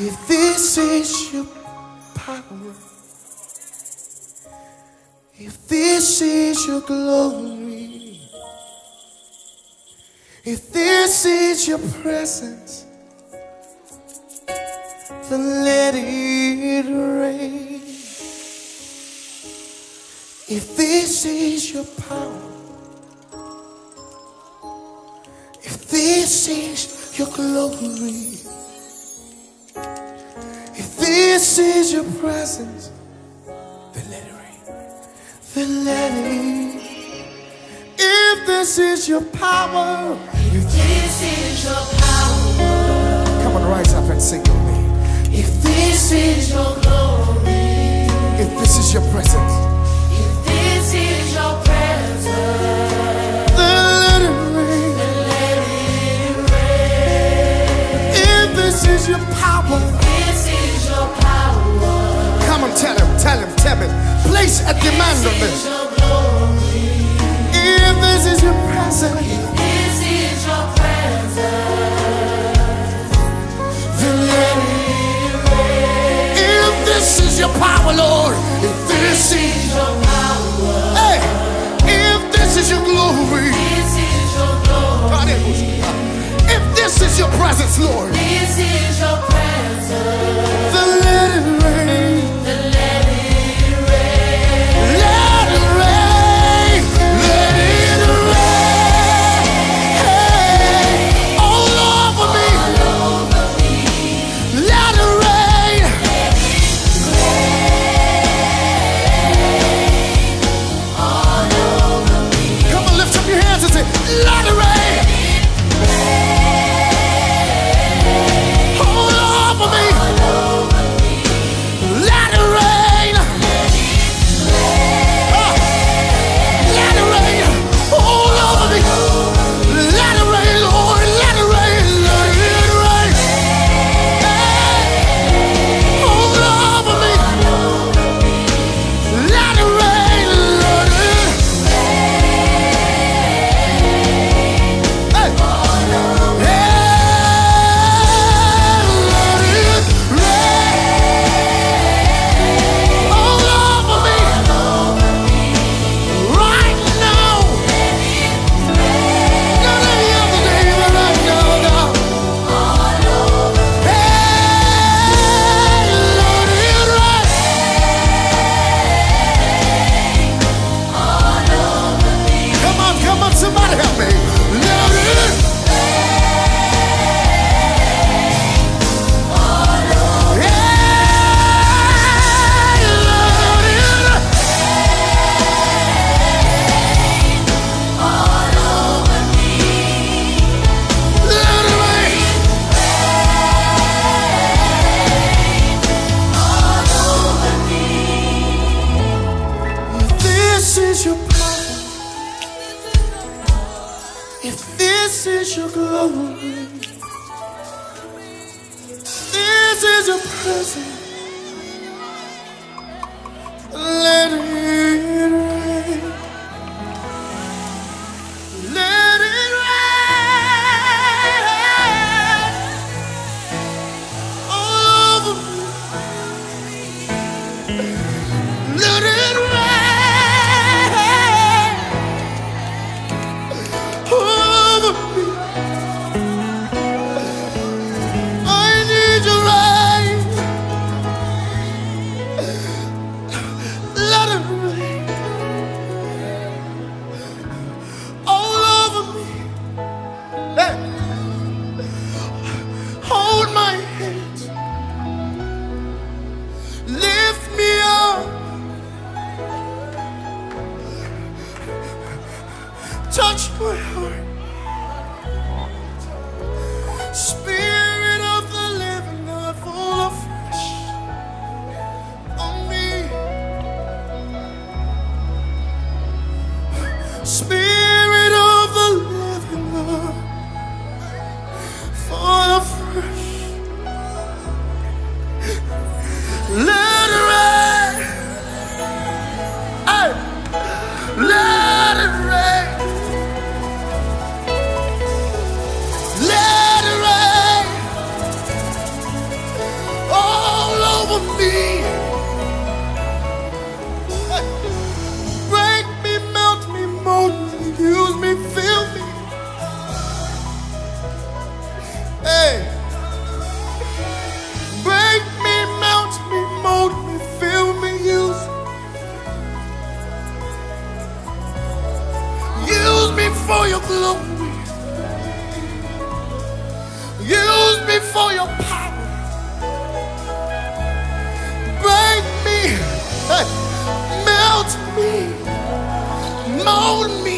If this is your power, if this is your glory, if this is your presence, then let it rain. If this is your power, if this is your glory, this is your presence, then let it rain. Then let it. If this is your power, If This is your power. come on, rise up and sing with me. If this is your glory. If this is your presence, a demand This this. is your glory. If this is your presence, This is your presence. then let it rain. If this is your power, Lord, if this This is, is your power. hey, if this is your glory, This is your glory. if this is your presence, Lord, This is your presence. Your glory, this is your presence, before your power. Break me, melt me, mold me.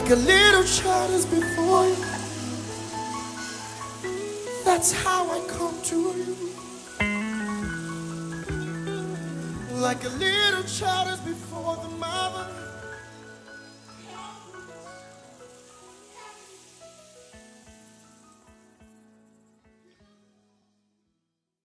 like a little child is before you. That's how I come to you. Like a little child is before the mother.